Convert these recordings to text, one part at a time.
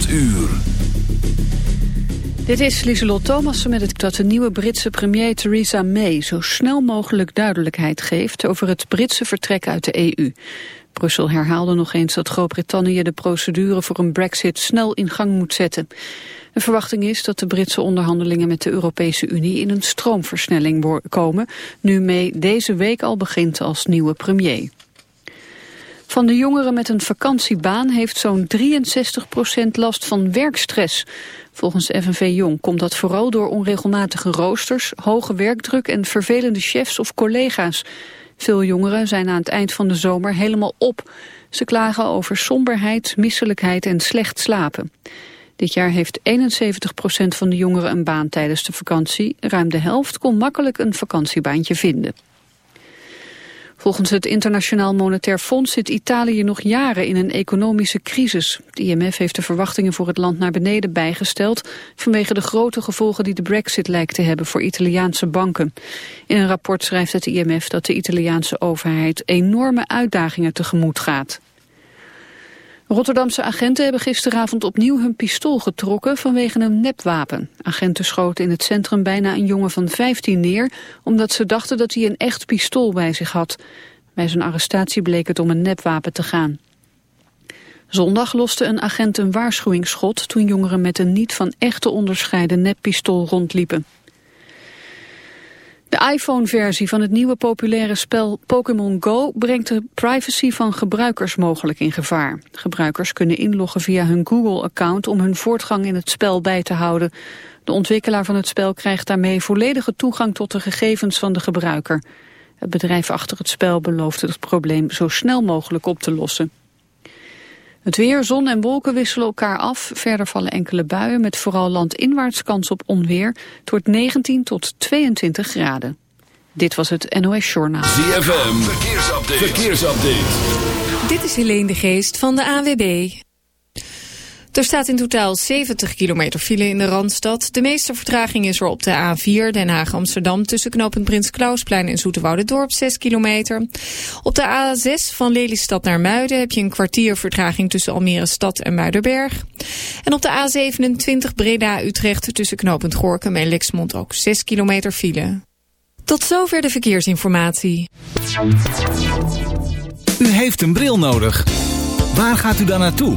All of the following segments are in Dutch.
8 uur. Dit is Lieselot Thomassen met het dat de nieuwe Britse premier Theresa May zo snel mogelijk duidelijkheid geeft over het Britse vertrek uit de EU. Brussel herhaalde nog eens dat Groot-Brittannië de procedure voor een brexit snel in gang moet zetten. De verwachting is dat de Britse onderhandelingen met de Europese Unie in een stroomversnelling komen, nu May deze week al begint als nieuwe premier. Van de jongeren met een vakantiebaan heeft zo'n 63% last van werkstress. Volgens FNV Jong komt dat vooral door onregelmatige roosters, hoge werkdruk en vervelende chefs of collega's. Veel jongeren zijn aan het eind van de zomer helemaal op. Ze klagen over somberheid, misselijkheid en slecht slapen. Dit jaar heeft 71% van de jongeren een baan tijdens de vakantie. Ruim de helft kon makkelijk een vakantiebaantje vinden. Volgens het Internationaal Monetair Fonds zit Italië nog jaren in een economische crisis. De IMF heeft de verwachtingen voor het land naar beneden bijgesteld... vanwege de grote gevolgen die de brexit lijkt te hebben voor Italiaanse banken. In een rapport schrijft het IMF dat de Italiaanse overheid enorme uitdagingen tegemoet gaat. Rotterdamse agenten hebben gisteravond opnieuw hun pistool getrokken vanwege een nepwapen. Agenten schoten in het centrum bijna een jongen van 15 neer, omdat ze dachten dat hij een echt pistool bij zich had. Bij zijn arrestatie bleek het om een nepwapen te gaan. Zondag loste een agent een waarschuwingsschot toen jongeren met een niet van echt te onderscheiden neppistool rondliepen. De iPhone-versie van het nieuwe populaire spel Pokémon Go brengt de privacy van gebruikers mogelijk in gevaar. Gebruikers kunnen inloggen via hun Google-account om hun voortgang in het spel bij te houden. De ontwikkelaar van het spel krijgt daarmee volledige toegang tot de gegevens van de gebruiker. Het bedrijf achter het spel belooft het probleem zo snel mogelijk op te lossen. Het weer, zon en wolken wisselen elkaar af. Verder vallen enkele buien met vooral landinwaarts kans op onweer. Het wordt 19 tot 22 graden. Dit was het NOS Journaal. ZFM, verkeersupdate. verkeersupdate. Dit is Helene de Geest van de AWB. Er staat in totaal 70 kilometer file in de Randstad. De meeste vertraging is er op de A4 Den Haag-Amsterdam... tussen knooppunt Prins Klausplein en Dorp 6 kilometer. Op de A6 van Lelystad naar Muiden... heb je een kwartier vertraging tussen Almere Stad en Muidenberg. En op de A27 Breda-Utrecht tussen knooppunt Gorkum en Lexmond... ook 6 kilometer file. Tot zover de verkeersinformatie. U heeft een bril nodig. Waar gaat u dan naartoe?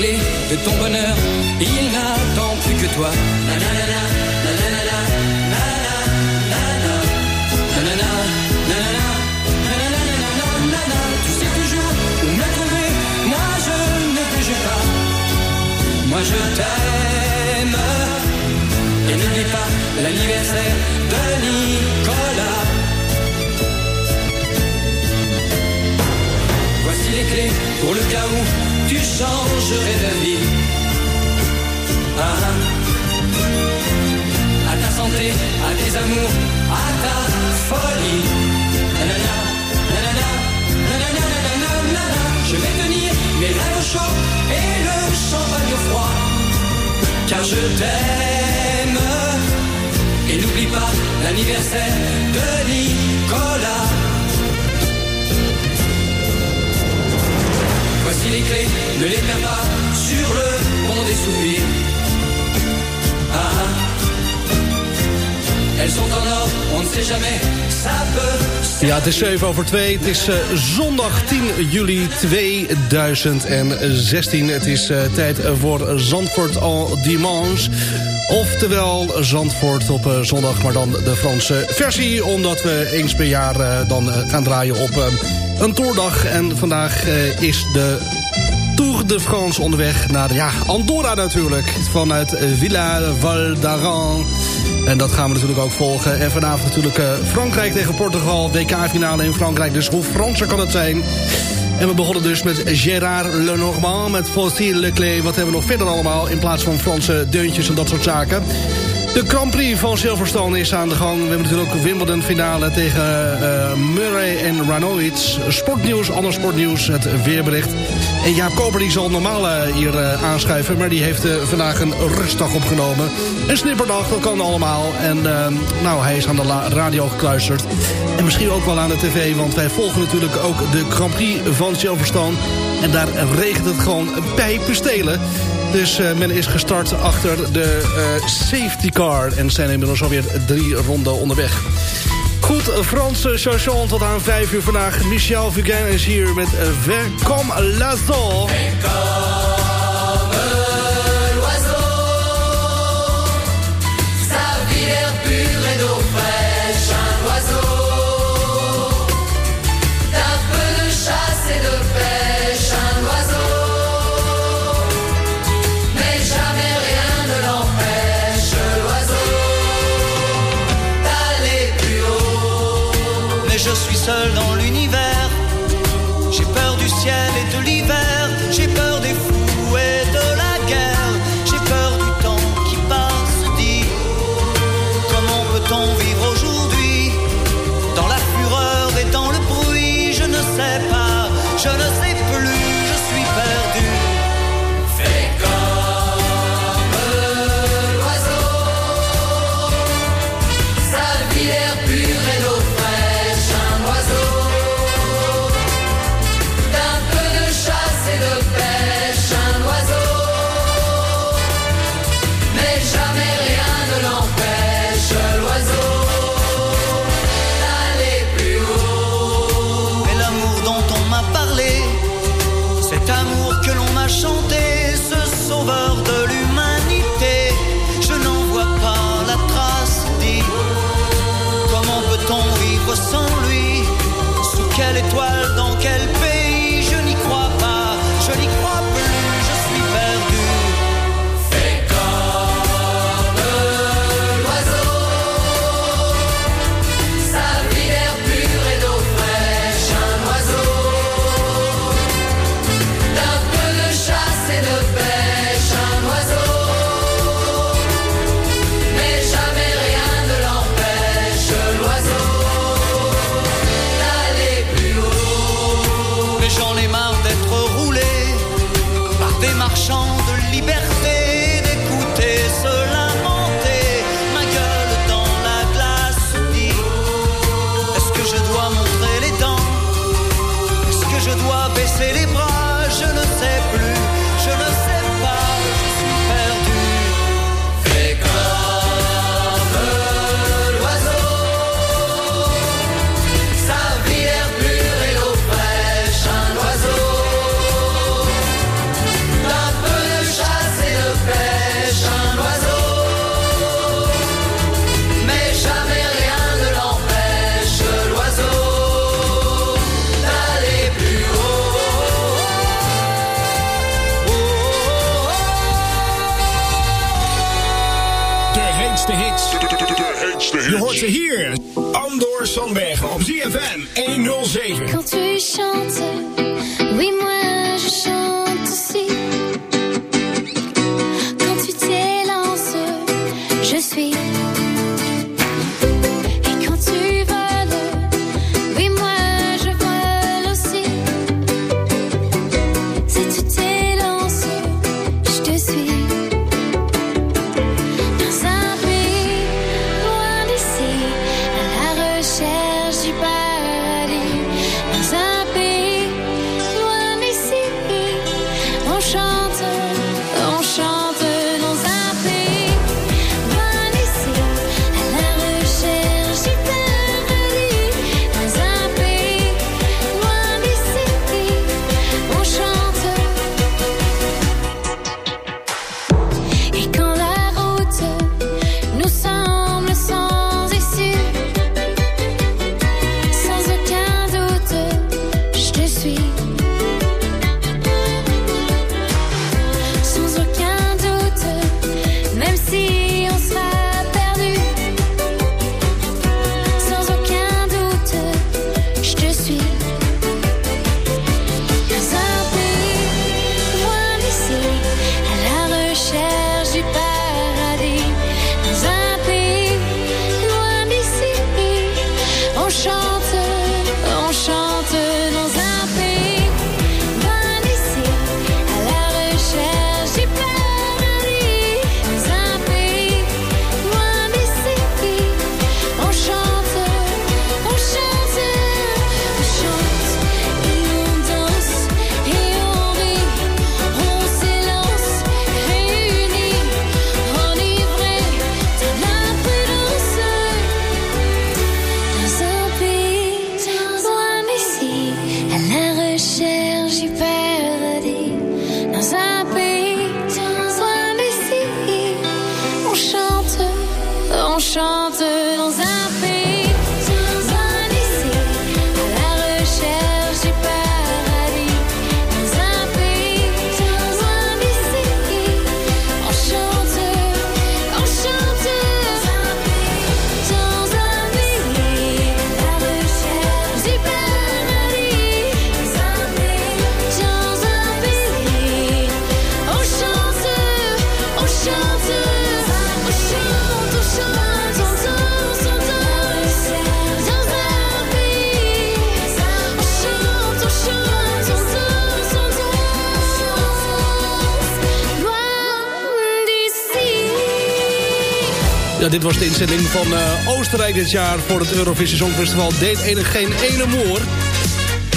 de ton bonheur, il n'attend plus que toi. Nanana. Tu sais toujours où moi je ne pas. Moi je t'aime. Et n'oublie pas l'anniversaire de Nicolas. Voici les clés pour le cas où tu changerais. Ah, ah. À ta santé, à tes amours, à ta folie. Je vais tenir mes rêves au chaud et le champagne au froid. Car je t'aime. Et n'oublie pas l'anniversaire de Nicolas. Ne les perds pas sur le pont des soupirs. Ah, ah. Elles sont en or, on ne sait jamais, ça peut. Ja, het is 7 over 2. Het is uh, zondag 10 juli 2016. Het is uh, tijd voor Zandvoort al dimanche. Oftewel Zandvoort op zondag, maar dan de Franse versie. Omdat we eens per jaar dan gaan draaien op een toerdag. En vandaag is de Tour de France onderweg naar ja, Andorra natuurlijk. Vanuit Villa Val d'Aran. En dat gaan we natuurlijk ook volgen. En vanavond natuurlijk uh, Frankrijk tegen Portugal. WK-finale in Frankrijk. Dus hoe Franser kan het zijn? En we begonnen dus met Gérard Lenormand, met Faustine Leclerc. Wat hebben we nog verder allemaal in plaats van Franse deuntjes en dat soort zaken. De Grand Prix van Silverstone is aan de gang. We hebben natuurlijk ook Wimbledon finale tegen uh, Murray en Ranowitz. Sportnieuws, ander sportnieuws, het weerbericht. En Jaap Koper die zal normaal uh, hier uh, aanschuiven... maar die heeft vandaag een rustdag opgenomen. Een snipperdag, dat kan allemaal. En nou, hij is aan de radio gekluisterd. En misschien ook wel aan de tv, want wij volgen natuurlijk ook de Grand Prix van Silverstone. En daar regent het gewoon pijpenstelen. Dus men is gestart achter de uh, safety car. En zijn inmiddels alweer drie ronden onderweg. Goed, Franse chanson tot aan vijf uur vandaag. Michel Fugain is hier met Ver comme l'oiseau. Dit was de inzending van eh, Oostenrijk dit jaar voor het Eurovisie Songfestival. Deed enig geen ene moer.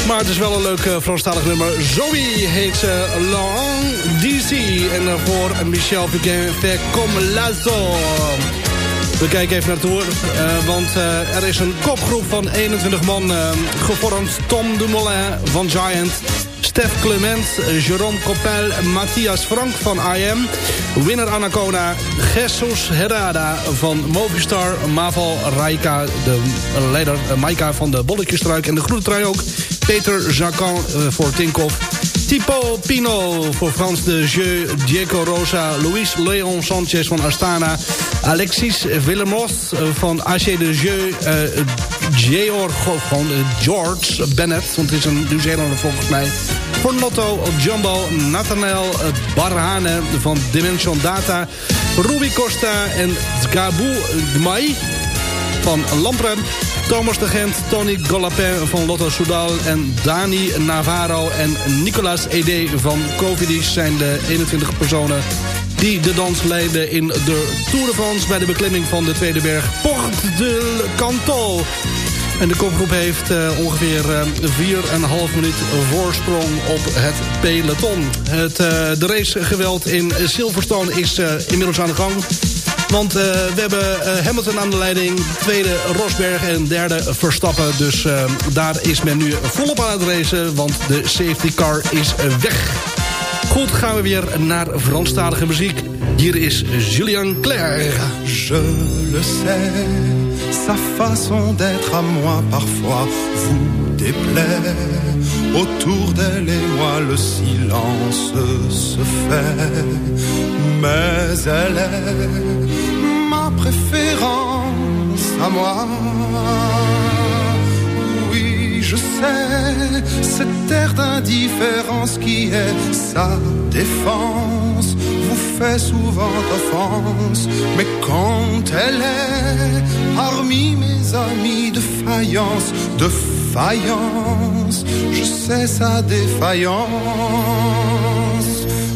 Maar het is wel een leuk uh, Franstalig nummer. Zoe heet ze Long DC. En daarvoor Michel Fugain, Fait comme Lazo. We kijken even naar het eh, want eh, er is een kopgroep van 21 man eh, gevormd. Tom Dumoulin van Giant, Stef Clement, Jérôme Coppel, Matthias Frank van IM... winnaar Anacona, Jesus Herrada van Movistar... Maval Raika, de leider eh, Maika van de Bolletjestruik... en de groene trui ook, Peter Jacan eh, voor Tinkoff... Thibaut Pino voor Frans de Jeu, Diego Rosa, Luis Leon Sanchez van Astana, Alexis Villemos van AC de Jeu, Georg, gewoon uh, George Bennett, want het is een Nieuw-Zeelander volgens mij, voor Lotto, Jumbo, Nathanael Barhane van Dimension Data, Ruby Costa en Gabu Gmai van Lamprem. Thomas de Gent, Tony Golapin van Lotto Soudal... en Dani Navarro en Nicolas Ede van Covidis... zijn de 21 personen die de dans leiden in de Tour de France... bij de beklimming van de tweede berg Port de Cantal. En de kopgroep heeft uh, ongeveer uh, 4,5 minuut voorsprong op het peloton. Het, uh, de racegeweld in Silverstone is inmiddels aan de gang... Want we hebben Hamilton aan de leiding, tweede Rosberg en derde Verstappen. Dus daar is men nu volop aan het racen, want de safety car is weg. Goed, gaan we weer naar Franstalige muziek. Hier is Julien Clerc. Je le sais, sa façon d'être à moi parfois vous déplaît. Autour d'elle et moi le silence se fait. Mais elle est ma préférence à moi. Oui, je sais, cette air d'indifférence qui est sa défense vous fait souvent offense. Mais quand elle est parmi mes amis de faïence, de faïence, je sais sa défaillance.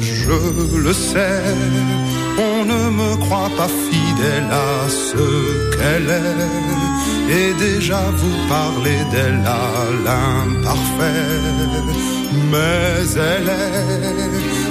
Je le sais, on ne me croit pas fidèle à ce qu'elle est. Et déjà vous parlez d'elle à l'imparfait. Mais elle est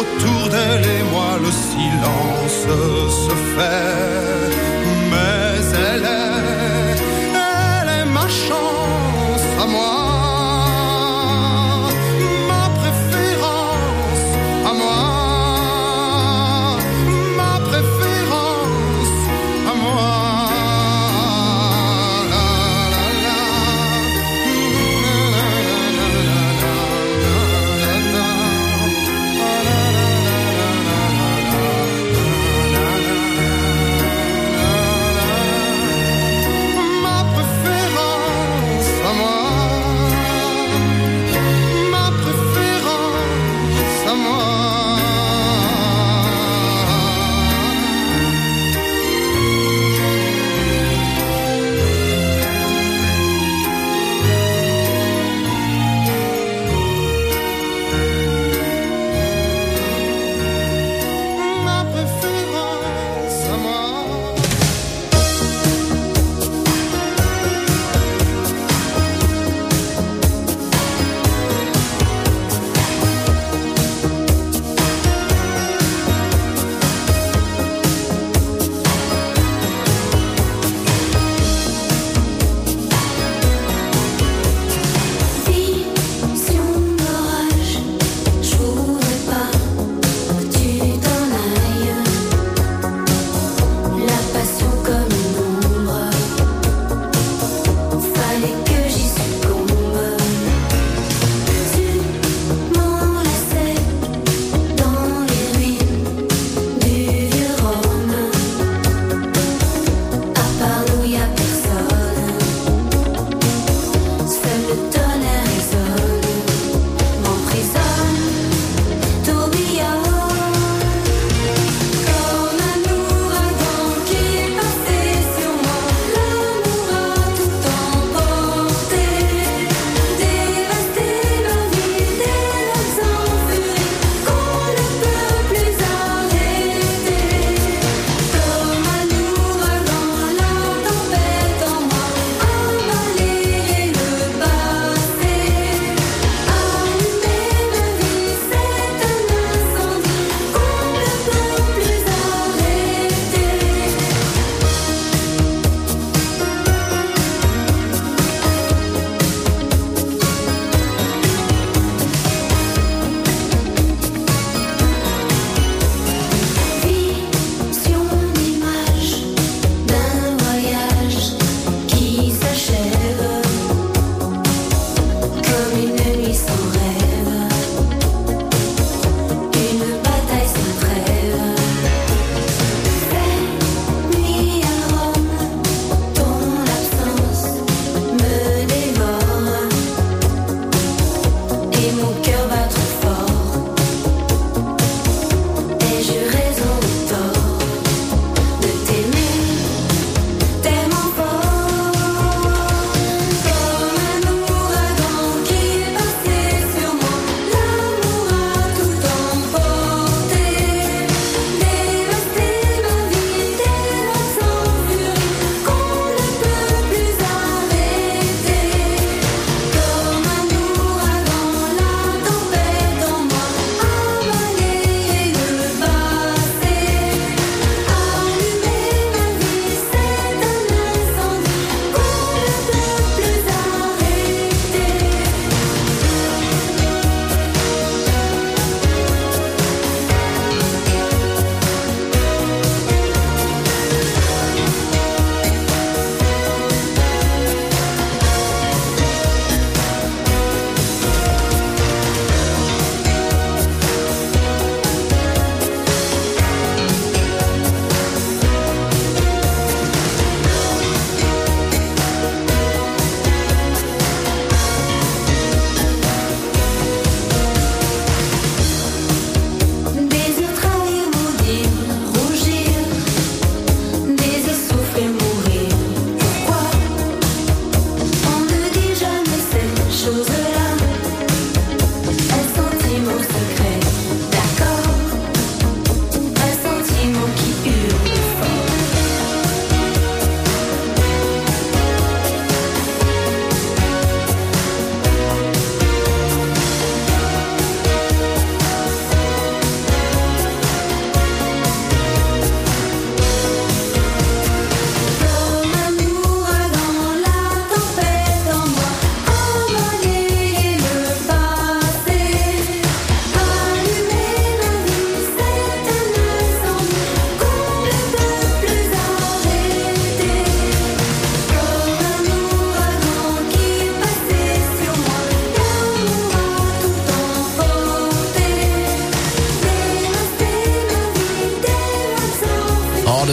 Autour d'elle et moi le silence se fait. Mais elle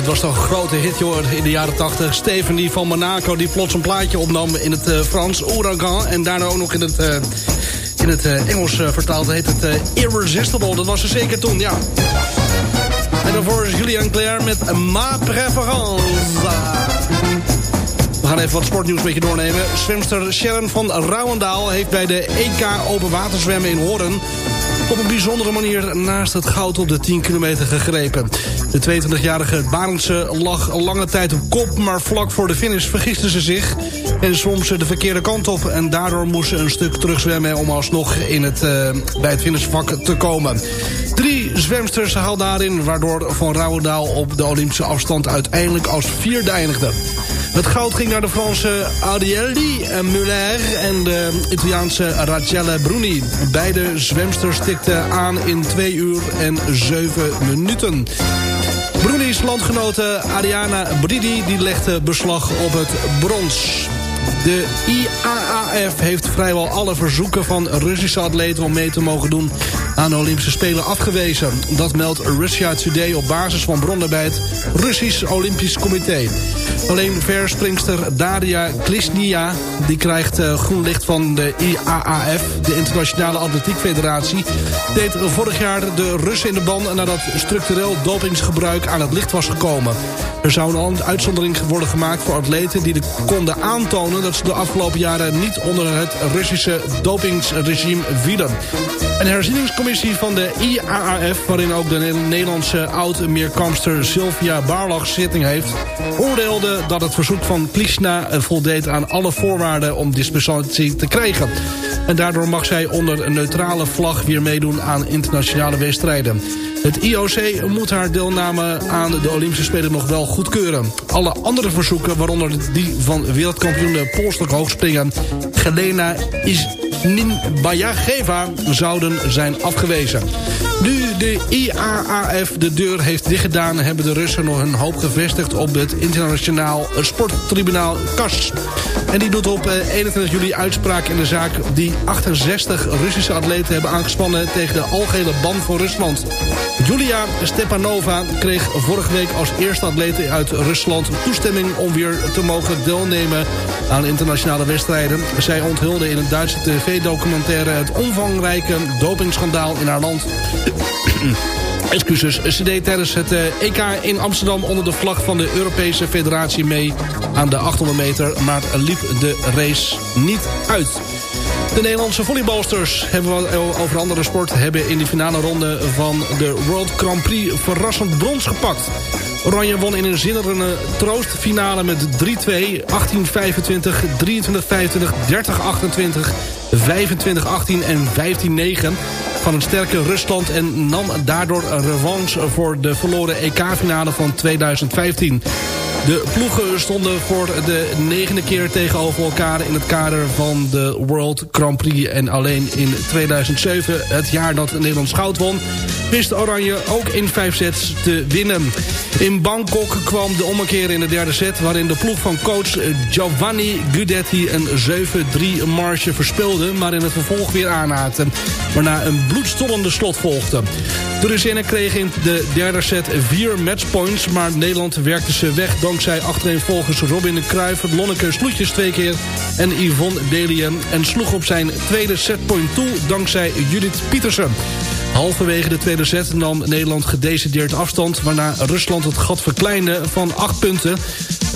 Het was toch een grote hit joh, in de jaren 80. Stephanie van Monaco die plots een plaatje opnam in het uh, Frans, Ouragan. En daarna ook nog in het, uh, in het uh, Engels vertaald heet het Irresistible. Dat was er zeker toen, ja. En daarvoor is Julian Claire met Ma Préférence. We gaan even wat sportnieuws met je doornemen. Zwemster Sharon van Rouwendaal heeft bij de EK Open Waterzwemmen in Hoorn op een bijzondere manier naast het goud op de 10 kilometer gegrepen. De 22-jarige Barendse lag lange tijd op kop... maar vlak voor de finish vergiste ze zich en ze de verkeerde kant op... en daardoor moest ze een stuk terugzwemmen om alsnog in het, uh, bij het finishvak te komen. Drie zwemsters haalden daarin... waardoor Van Rouwendaal op de Olympische afstand uiteindelijk als vierde eindigde. Het goud ging naar de Franse Arielli Muller en de Italiaanse Rachele Bruni. Beide zwemsters tikten aan in 2 uur en 7 minuten. Bruni's landgenote Ariana Bridi die legde beslag op het brons. De IAAF heeft vrijwel alle verzoeken van Russische atleten om mee te mogen doen aan de Olympische Spelen afgewezen. Dat meldt Russia Today op basis van bronnen bij het Russisch Olympisch Comité. Alleen verspringster Daria Klisnia die krijgt uh, groen licht van de IAAF, de Internationale Atletiek Federatie, deed vorig jaar de Russen in de ban nadat structureel dopingsgebruik aan het licht was gekomen. Er zou een uitzondering worden gemaakt voor atleten die de konden aantonen dat de afgelopen jaren niet onder het Russische dopingsregime vielen. Een herzieningscommissie van de IAAF, waarin ook de Nederlandse oud-meerkampster Sylvia Barlach zitting heeft, oordeelde dat het verzoek van Klishna voldeed aan alle voorwaarden om dispensatie te krijgen. En daardoor mag zij onder een neutrale vlag weer meedoen aan internationale wedstrijden. Het IOC moet haar deelname aan de Olympische Spelen nog wel goedkeuren. Alle andere verzoeken, waaronder die van wereldkampioen polstok hoogspringen... Gelena is Ninbayageva zouden zijn afgewezen. Nu de IAAF de deur heeft dichtgedaan... hebben de Russen nog hun hoop gevestigd op het internationaal sporttribunaal KAS. En die doet op 21 eh, juli uitspraak in de zaak... die 68 Russische atleten hebben aangespannen... tegen de algehele ban van Rusland. Julia Stepanova kreeg vorige week als eerste atleet uit Rusland... toestemming om weer te mogen deelnemen aan internationale wedstrijden. Zij onthulde in een Duitse tv-documentaire... het omvangrijke dopingschandaal in haar land. Excuses. Ze deed tijdens het EK in Amsterdam onder de vlag van de Europese Federatie mee aan de 800 meter, maar liep de race niet uit. De Nederlandse volleybalsters hebben over andere sport... hebben in de finale ronde van de World Grand Prix verrassend brons gepakt. Oranje won in een zinnerende troostfinale met 3-2, 18-25, 23-25, 30-28, 25-18 en 15-9 van een sterke Rusland... en nam daardoor revanche voor de verloren EK-finale van 2015. De ploegen stonden voor de negende keer tegenover elkaar... in het kader van de World Grand Prix. En alleen in 2007, het jaar dat Nederland goud won... wist Oranje ook in vijf sets te winnen. In Bangkok kwam de ommekeer in de derde set... waarin de ploeg van coach Giovanni Gudetti een 7-3 marge verspeelde... maar in het vervolg weer aanhaakte. Waarna een bloedstollende slot volgde. De Russinnen kregen in de derde set vier matchpoints... maar Nederland werkte ze weg dankzij achtereenvolgers Robin de Cruijff... Lonneke Sloetjes twee keer en Yvonne Delien... en sloeg op zijn tweede setpoint toe dankzij Judith Pietersen. Halverwege de tweede set nam Nederland gedecideerd afstand... waarna Rusland het gat verkleinde van 8 punten...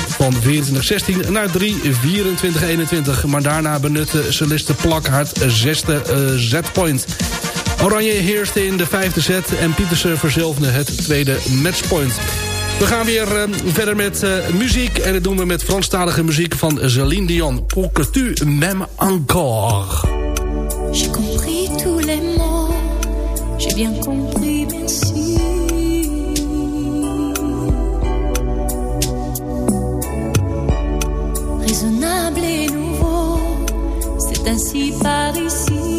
van 24-16 naar 3-24-21. Maar daarna benutte Celeste Plak haar zesde uh, setpoint. Oranje heerste in de vijfde set en Pietersen verzilverde het tweede matchpoint. We gaan weer uh, verder met uh, muziek. En dat doen we met Franstalige muziek van Celine Dion. Pour que tu m'aimes encore. J'ai compris tous les mots. J'ai bien compris, merci. Raisonnable et nouveau. C'est ainsi par ici.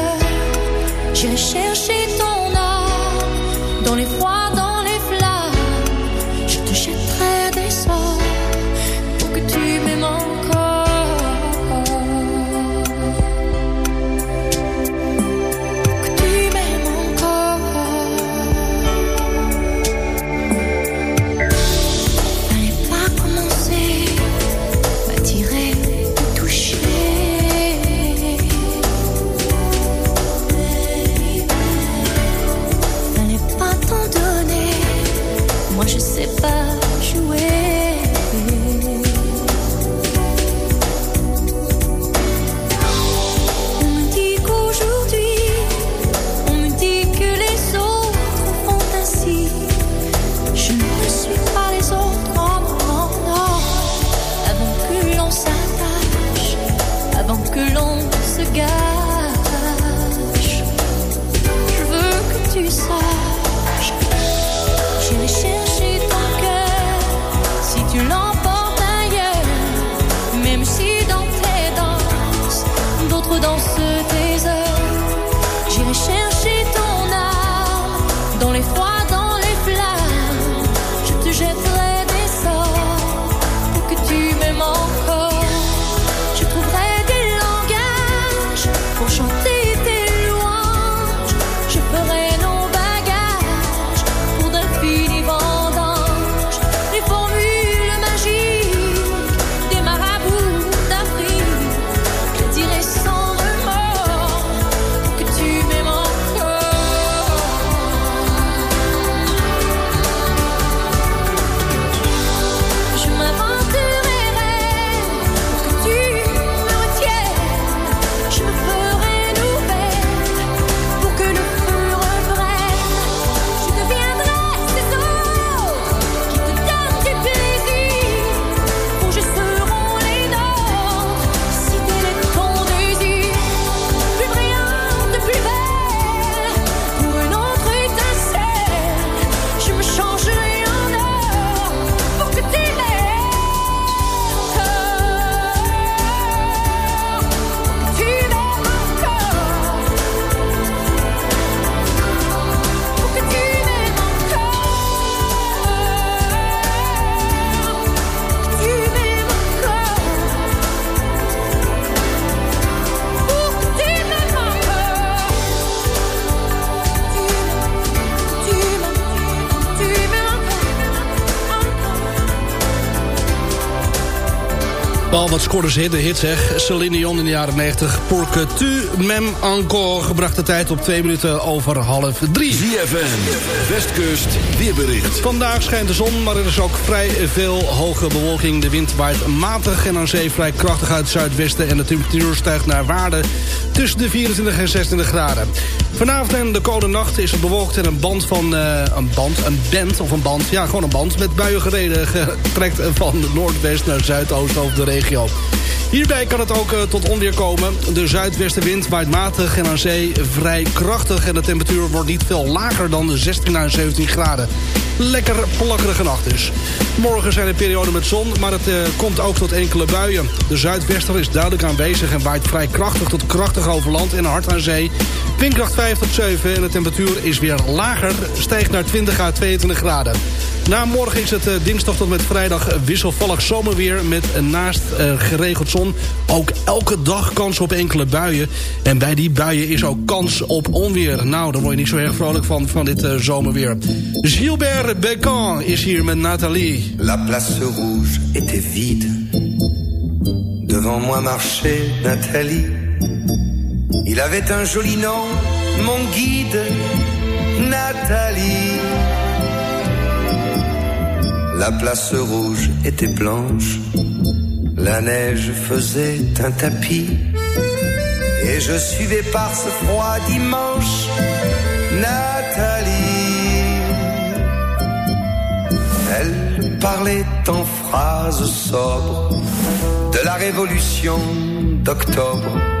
J'irai chercher ton âme dans les froids, wat scoorde ze de hit zeg. Celine Dion in de jaren 90. Pour que tu m'aimes encore. Gebracht de tijd op twee minuten over half drie. ZFM, Westkust, weerbericht. Vandaag schijnt de zon, maar er is ook vrij veel hoge bewolking. De wind waait matig en aan zee vrij krachtig uit het zuidwesten... en de temperatuur stijgt naar waarde tussen de 24 en 26 graden. Vanavond en de koude nacht is het bewolkt en een band van... eh, een band, een band of een band, ja gewoon een band... met buien gereden trekt van noordwest naar zuidoost over de regio. Hierbij kan het ook eh, tot onweer komen. De zuidwestenwind waait matig en aan zee vrij krachtig... en de temperatuur wordt niet veel lager dan de 16 naar 17 graden. Lekker plakkerige nacht dus. Morgen zijn er perioden met zon, maar het eh, komt ook tot enkele buien. De zuidwester is duidelijk aanwezig en waait vrij krachtig tot krachtig over land en hard aan zee. Windkracht 5 tot 7 en de temperatuur is weer lager, stijgt naar 20 à 22 graden. Na morgen is het eh, dinsdag tot met vrijdag wisselvallig zomerweer... met naast eh, geregeld zon ook elke dag kans op enkele buien. En bij die buien is ook kans op onweer. Nou, daar word je niet zo erg vrolijk van, van dit eh, zomerweer. Gilbert Bécan is hier met Nathalie. La place rouge était vide. Devant moi marchait Nathalie. Il avait un joli nom, mon guide, Nathalie. La place rouge était blanche, la neige faisait un tapis. Et je suivais par ce froid dimanche Nathalie. Elle parlait en phrases sobres de la révolution d'octobre.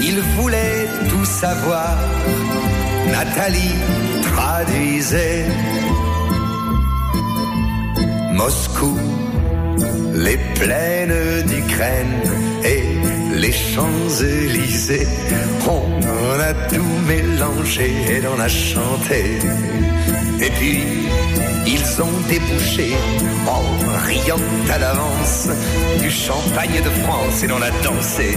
il voulait tout savoir. Nathalie traduisait Moscou, les plaines d'Ukraine et les Champs-Élysées. On a tout mélangé et on a chanté. Et puis, ils ont débouché, en riant à l'avance, du champagne de France et l'on a dansé.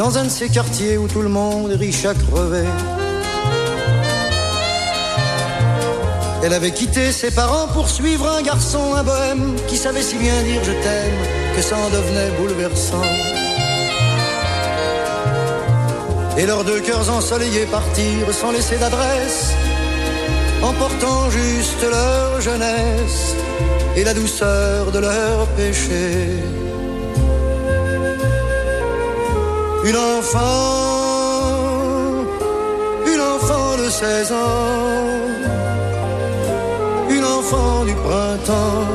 dans un de ces quartiers où tout le monde est riche à crever. Elle avait quitté ses parents pour suivre un garçon, un bohème, qui savait si bien dire je t'aime que ça en devenait bouleversant. Et leurs deux cœurs ensoleillés partirent sans laisser d'adresse, emportant juste leur jeunesse et la douceur de leur péché. Une enfant, une enfant de 16 ans une enfant du printemps,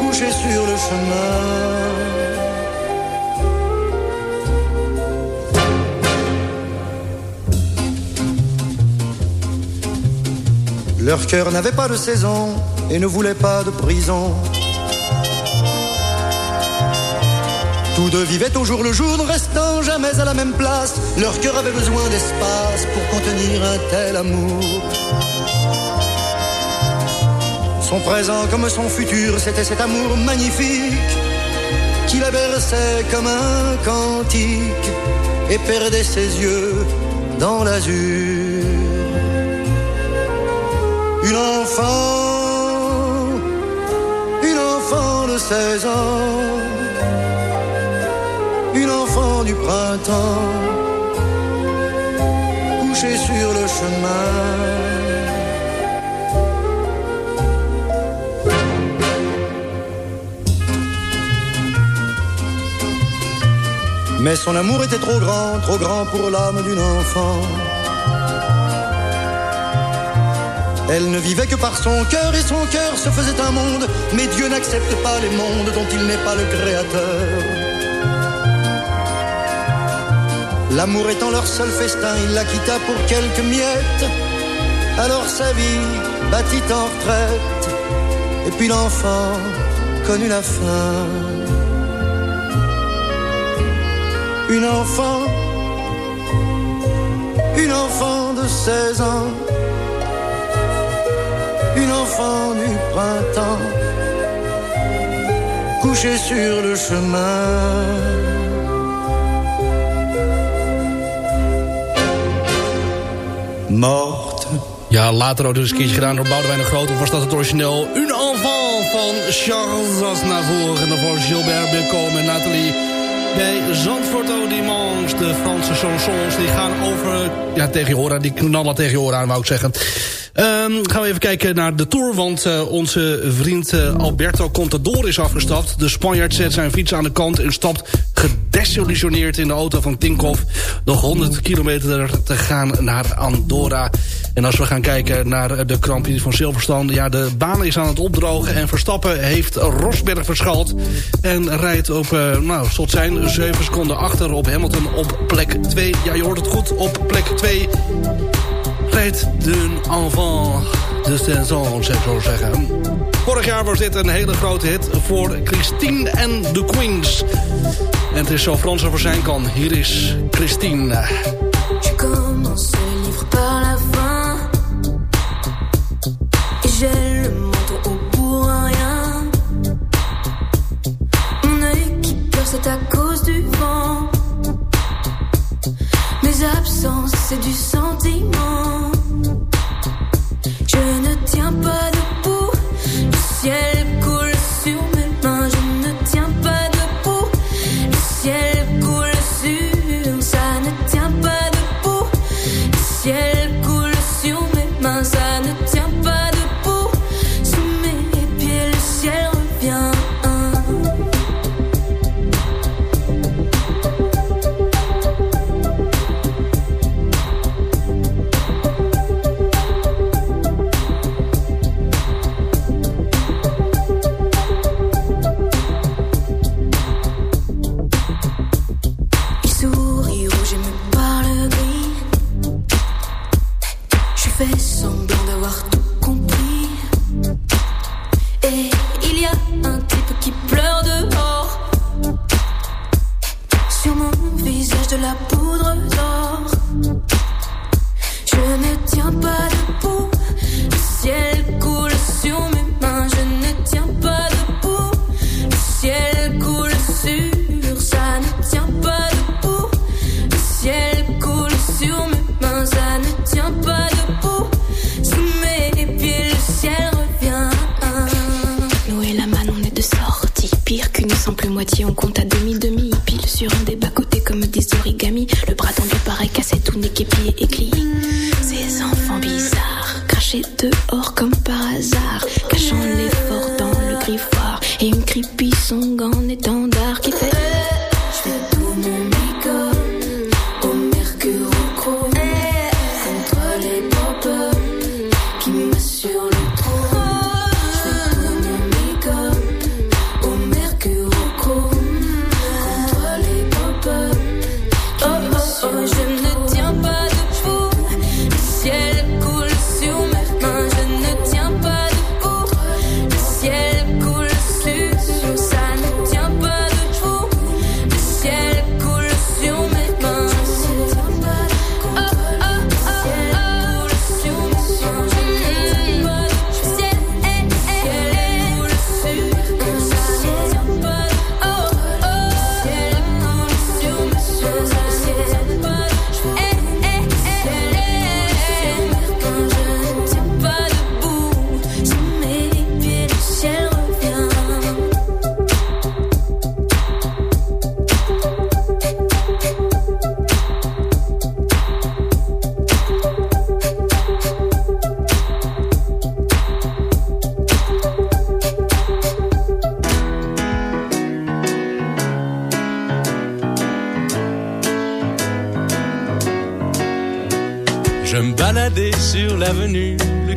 couchée sur le chemin. Leur cœur n'avait pas de saison et ne voulait pas de prison. Tous deux vivaient au jour le jour, ne restant jamais à la même place. Leur cœur avait besoin d'espace pour contenir un tel amour. Son présent comme son futur, c'était cet amour magnifique qui la berçait comme un cantique et perdait ses yeux dans l'azur. Une enfant, une enfant de 16 ans, du printemps, couchée sur le chemin. Mais son amour était trop grand, trop grand pour l'âme d'une enfant. Elle ne vivait que par son cœur et son cœur se faisait un monde. Mais Dieu n'accepte pas les mondes dont il n'est pas le créateur. L'amour étant leur seul festin, il la quitta pour quelques miettes. Alors sa vie battit en retraite. Et puis l'enfant connut la fin. Une enfant, une enfant de 16 ans, une enfant du printemps, couchée sur le chemin. Ja, later ook dus een gedaan door Boudewijn de Groot. Of was dat het origineel? Une enfant van Charles Aznavour. En daarvoor Gilbert Bécom en Nathalie bij Zandvoort Dimanche. De Franse chansons die gaan over... Ja, tegen je. Die knallen tegen je wou ik zeggen. Ehm, gaan we even kijken naar de Tour. Want eh, onze vriend eh, Alberto Contador is afgestapt. De Spanjaard zet zijn fiets aan de kant en stapt gedesillusioneerd in de auto van Tinkoff. Nog 100 kilometer te gaan naar Andorra. En als we gaan kijken naar de Prix van Silverstone... ja, de baan is aan het opdrogen en Verstappen heeft Rosberg verschald. En rijdt op, uh, nou, tot zijn 7 seconden achter op Hamilton op plek 2. Ja, je hoort het goed, op plek 2 rijdt de enfant de saison, zou ik zo zeggen. Vorig jaar was dit een hele grote hit voor Christine en de Queens. En het is zo Frans over zijn kan. Hier is Christine. Je commence le livre par la fin Et j'ai le menton haut pour rien Mon œil qui pleure c'est à cause du vent Mes absences c'est du sentiment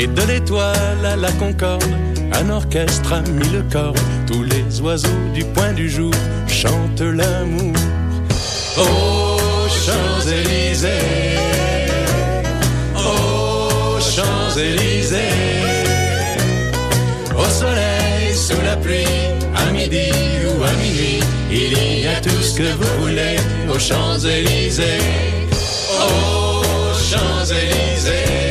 Et de l'étoile à la concorde, un orchestre a mis le corps. Tous les oiseaux du point du jour chantent l'amour. Aux Champs-Élysées, aux Champs-Élysées, au soleil, sous la pluie, à midi ou à minuit, il y a tout ce que vous voulez aux Champs-Élysées. Aux Champs-Élysées,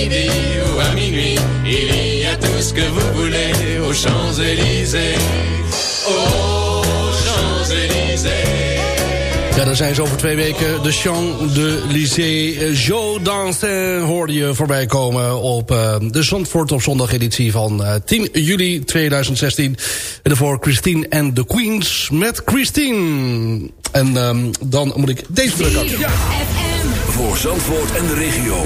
midi ou à minuit, il y a tout ce que vous voulez aux Champs-Élysées. Aux Champs-Élysées. Ja, dan zijn ze over twee weken de Champs-Élysées Joe Danstin hoorde je voorbij komen op uh, de Zandvoort op zondag editie van uh, 10 juli 2016. En daarvoor Christine and the Queens met Christine. En um, dan moet ik deze drukken. Ja. Voor Zandvoort en de regio.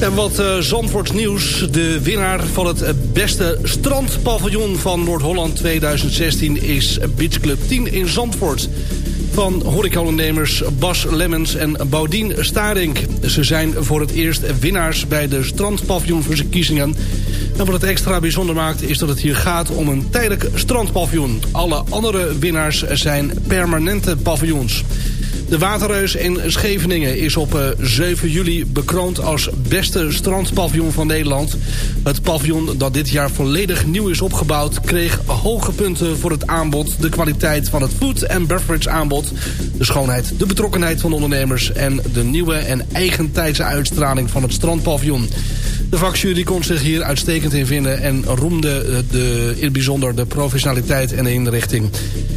En wat uh, Zandvoorts nieuws. De winnaar van het beste strandpaviljoen van Noord-Holland 2016 is Beach Club 10 in Zandvoort van horecaondernemers Bas Lemmens en Baudien Starink. Ze zijn voor het eerst winnaars bij de strandpaviljoenverkiezingen. En wat het extra bijzonder maakt is dat het hier gaat om een tijdelijk strandpaviljoen. Alle andere winnaars zijn permanente paviljoens. De Waterreus in Scheveningen is op 7 juli bekroond als beste strandpaviljoen van Nederland. Het paviljoen dat dit jaar volledig nieuw is opgebouwd... kreeg hoge punten voor het aanbod, de kwaliteit van het food- en beverage aanbod... de schoonheid, de betrokkenheid van ondernemers... en de nieuwe en eigentijdse uitstraling van het strandpaviljoen. De vakjury kon zich hier uitstekend in vinden... en roemde de, in het bijzonder de professionaliteit en de inrichting.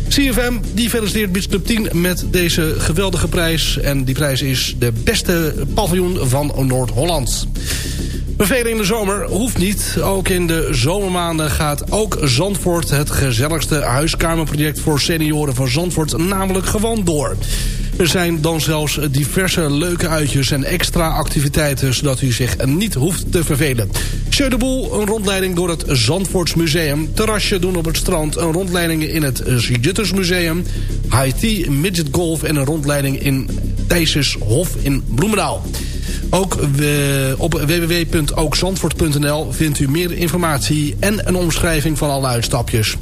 CFM die feliciteert Beach Club 10 met deze geweldige prijs. En die prijs is de beste paviljoen van Noord-Holland. Bevelen in de zomer hoeft niet. Ook in de zomermaanden gaat ook Zandvoort... het gezelligste huiskamerproject voor senioren van Zandvoort... namelijk gewoon door. Er zijn dan zelfs diverse leuke uitjes en extra activiteiten... zodat u zich niet hoeft te vervelen. Sjeu de Boel, een rondleiding door het Zandvoorts Museum. Terrasje doen op het strand, een rondleiding in het Juttersmuseum. Museum. High Midget Golf en een rondleiding in Thijsens Hof in Bloemendaal. Ook we, op www.ookzandvoort.nl vindt u meer informatie en een omschrijving van alle uitstapjes.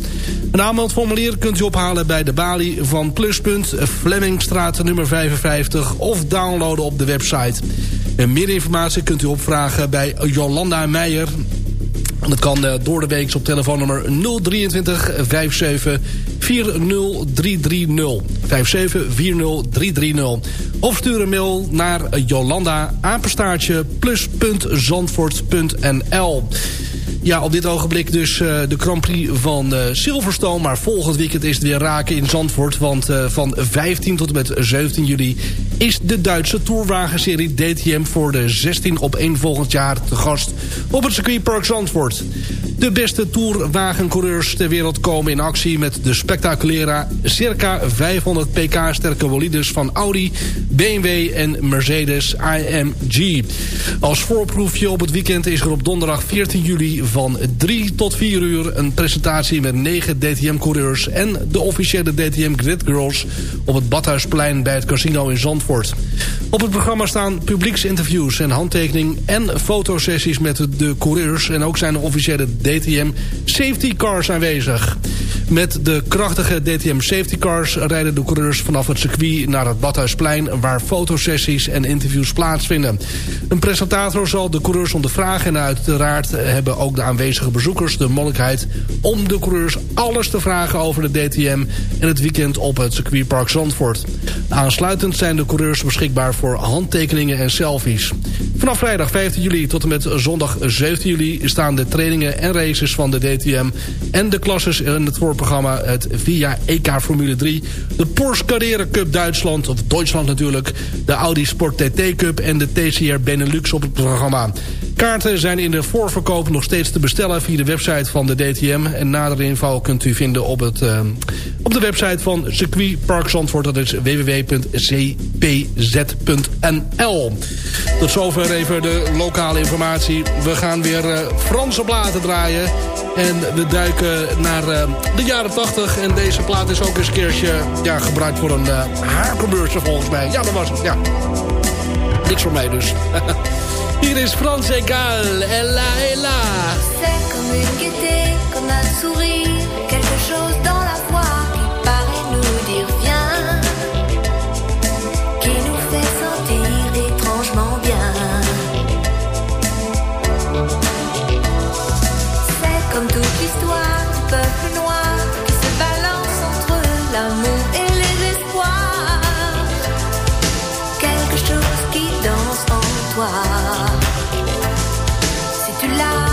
Een aanmeldformulier kunt u ophalen bij de balie van Pluspunt, Flemmingstraat nummer 55 of downloaden op de website. Meer informatie kunt u opvragen bij Jolanda Meijer. Dat kan door de week op telefoonnummer 023 57 40330. 57 40330. Of stuur een mail naar Jolanda apenstaartje plus.zandvoort.nl. Ja, op dit ogenblik dus uh, de Grand Prix van uh, Silverstone. Maar volgend weekend is het weer raken in Zandvoort. Want uh, van 15 tot en met 17 juli is de Duitse tourwagenserie DTM... voor de 16 op 1 volgend jaar te gast op het circuitpark Zandvoort. De beste tourwagencoureurs ter wereld komen in actie... met de spectaculaire circa 500 pk sterke bolides van Audi, BMW en Mercedes AMG. Als voorproefje op het weekend is er op donderdag 14 juli van 3 tot 4 uur... een presentatie met 9 DTM-coureurs en de officiële DTM Grid Girls... op het Badhuisplein bij het casino in Zandvoort. Op het programma staan publieksinterviews en handtekening... en fotosessies met de coureurs en ook zijn de officiële DTM safety cars aanwezig. Met de krachtige DTM safety cars rijden de coureurs vanaf het circuit naar het Badhuisplein... waar fotosessies en interviews plaatsvinden. Een presentator zal de coureurs ondervragen en uiteraard hebben ook de aanwezige bezoekers de mogelijkheid... om de coureurs alles te vragen over de DTM en het weekend op het circuitpark Zandvoort. Aansluitend zijn de coureurs beschikbaar voor handtekeningen en selfies. Vanaf vrijdag 15 juli tot en met zondag 17 juli staan de trainingen en races van de DTM en de klasses in het voorprogramma het VIA EK Formule 3, de Porsche Carrera Cup Duitsland, of Duitsland natuurlijk, de Audi Sport TT Cup en de TCR Benelux op het programma. Kaarten zijn in de voorverkoop nog steeds te bestellen via de website van de DTM. En nadere info kunt u vinden op, het, uh, op de website van Circuit Park Zandvoort. Dat is www.cpz.nl. Tot zover even de lokale informatie. We gaan weer uh, Franse platen draaien. En we duiken naar uh, de jaren 80. En deze plaat is ook eens een keertje ja, gebruikt voor een uh, volgens mij. Ja, dat was het. Ja. Niks voor mij dus. Hier is Frans Egal, Ella Ella. C'est comme une gaieté, comme un sourire, Si tu l'as,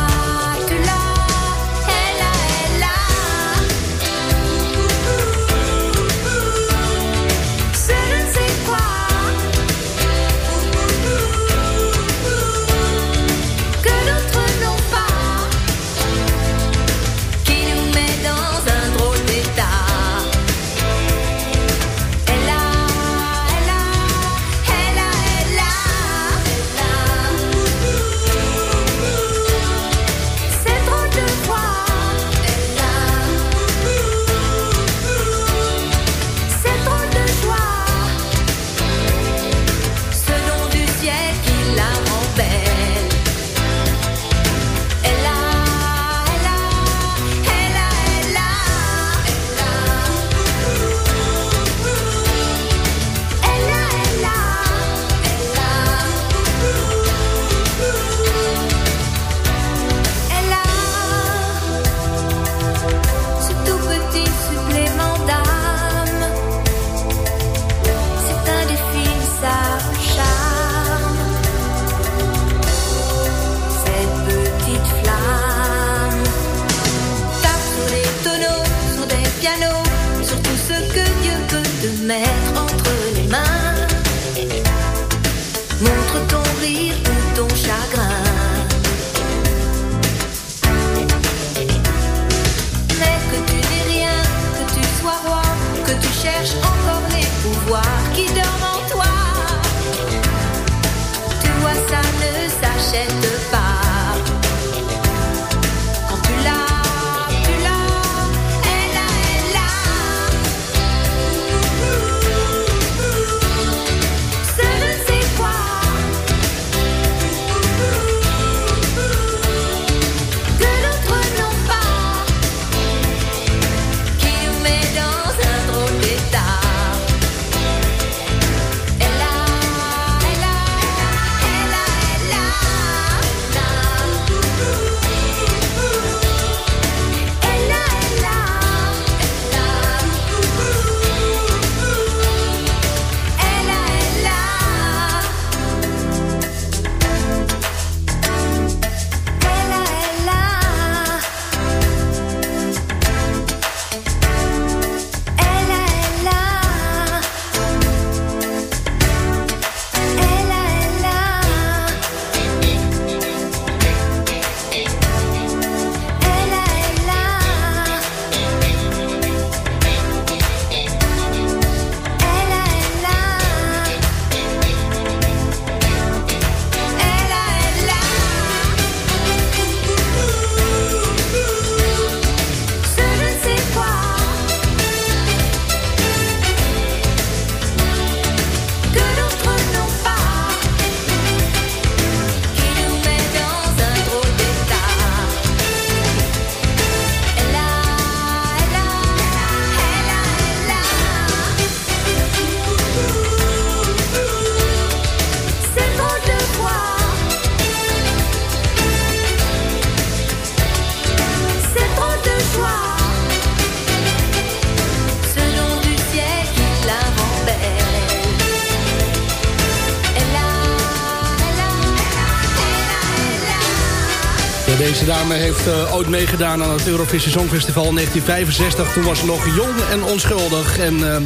Deze dame heeft uh, ooit meegedaan aan het Eurovisie Songfestival in 1965. Toen was ze nog jong en onschuldig. En uh,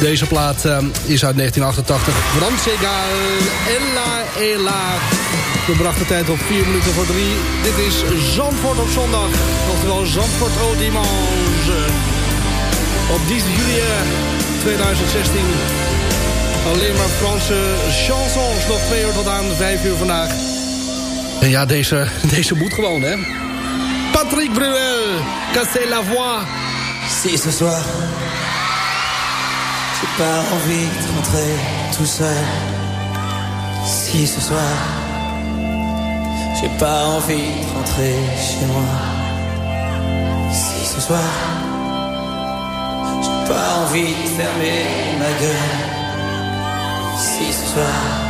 deze plaat is uit 1988. Francega Ella Ella. We brachten tijd op 4 minuten voor 3. Dit is Zandvoort op zondag. Oftewel Zandvoort au dimanche. Op 10 juli 2016. Alleen maar Franse chansons. Nog twee uur tot aan 5 uur vandaag. En ja, deze, deze moet gewoon, hè. Patrick Bruel, Casser la voix. Si ce soir, j'ai pas envie de rentrer tout seul. Si ce soir, j'ai pas envie de rentrer chez moi. Si ce soir, j'ai pas envie de fermer ma gueule. Si ce soir,